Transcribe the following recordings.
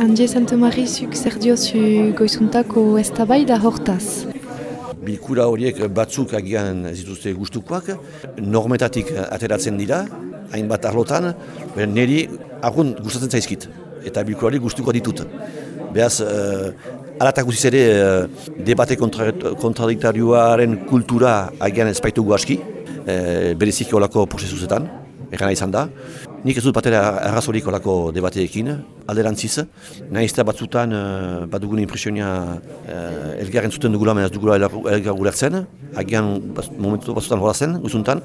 Andie Santomarizuk zer diozu goizuntako eztabai da hortaz? Bilkura horiek batzuk agian zituzte gustukoak, normetatik ateratzen dira, hainbat arlotan, niri agun gustatzen zaizkit, eta bilkura hori gustuko ditut. Beaz, uh, alatak guziz ere, uh, debate kontradiktarioaren kultura agian ezpaitugu aski, uh, berezik olako prozesuzetan, egan izan da. Nik ez dut batera arrazorik olako debateekin, alderantziz. Nahizta batzutan uh, bat dugun impresionia uh, elgarren zuten dugula, ez dugula elgar gulertzen. Agian momentu batzutan horazen, guzuntan.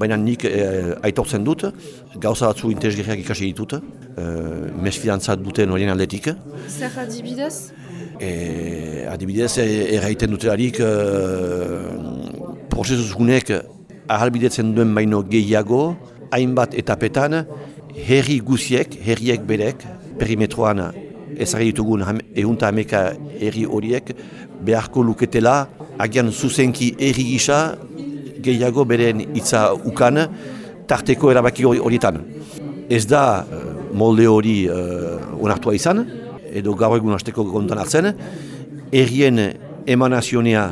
Baina nik uh, aitortzen dut, gauza batzu interesgarriak ikasi ditut. Uh, mesfidantzat duten horien aldetik. Zer adibidez? E, adibidez, erraiten dutelarik uh, prozesuz gunek ahalbidetzen duen baino gehiago, hainbat etapetan herri guziek, herriek berek, perimetroan ezagri ditugun ehunta ameka herri horiek beharko luketela agian zuzenki herri gisa gehiago beren hitza ukan tarteko erabaki horietan. Ez da eh, molde hori uh, onartua izan, edo gaur egun hasteko kontan hartzen, herrien emanazionea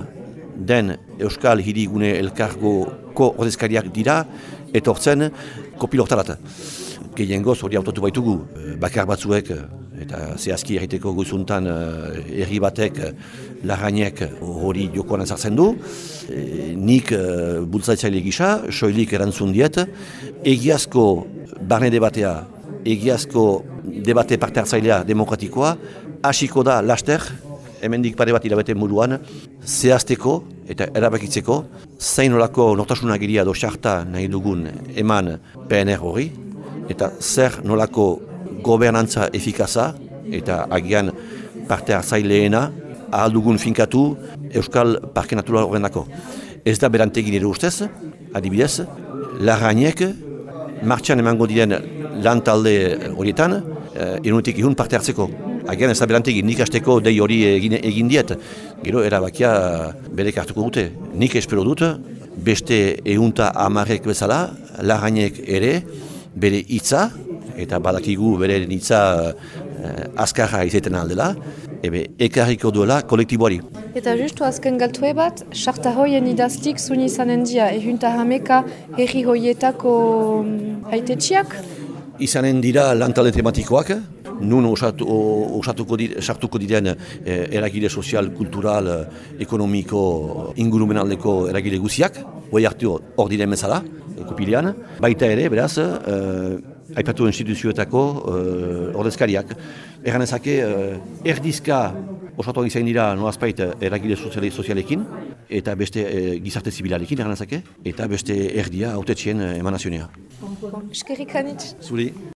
den Euskal Hirigune Elkargoko ordezkariak dira, etortzen kopilortarat. Gehien goz hori autotu baitugu, eh, bakar batzuek, eh, eta zehazki erriteko guzuntan eh, herri batek larrainek hori jokoan ezartzen du. Nik bultzaitzaile gisa, soilik erantzun diet, egiazko barne debatea, egiazko debate parte hartzailea demokratikoa, hasiko da laster, hemendik pare bat hilabete muruan, zehazteko eta erabakitzeko, zain olako nortasuna giria do xarta nahi dugun eman PNR hori, eta zer nolako gobernantza efikaza eta agian parte hartzaileena ahal dugun finkatu Euskal Parke Natural horren dako. Ez da berantegin ere ustez, adibidez, larrainek martxan emango diren lan talde horietan, uh, irunetik ihun parte hartzeko. Agian ez da berantik nik dei hori egin, egin diet. Gero erabakia berek hartuko dute. Nik espero dut, beste ehunta amarek bezala, larrainek ere, bere hitza eta badakigu bere hitza uh, azkarra izaten aldela, ebe ekarriko duela kolektiboari. Eta justu azken galtue bat, sarta hoien idaztik zuni izanen dia, ehunta hameka herri hoietako mm, haitetxiak? izanen dira lantale tematikoak, nun osatu, osatuko dire, sartuko diren eh, eragile sozial, kultural, eh, ekonomiko, ingurumenaldeko eragile guziak, hoi hartu hor diren bezala, kopilean, baita ere, beraz, eh, aipatu instituzioetako eh, ordezkariak. Erran ezake, eh, erdizka osatu izan dira noazpait eragile soziale, sozialekin, eta beste eh, gizarte zibilarekin, erran ezake, eta beste erdia autetxien emanazionea. Eskerrik anitz. Zuri.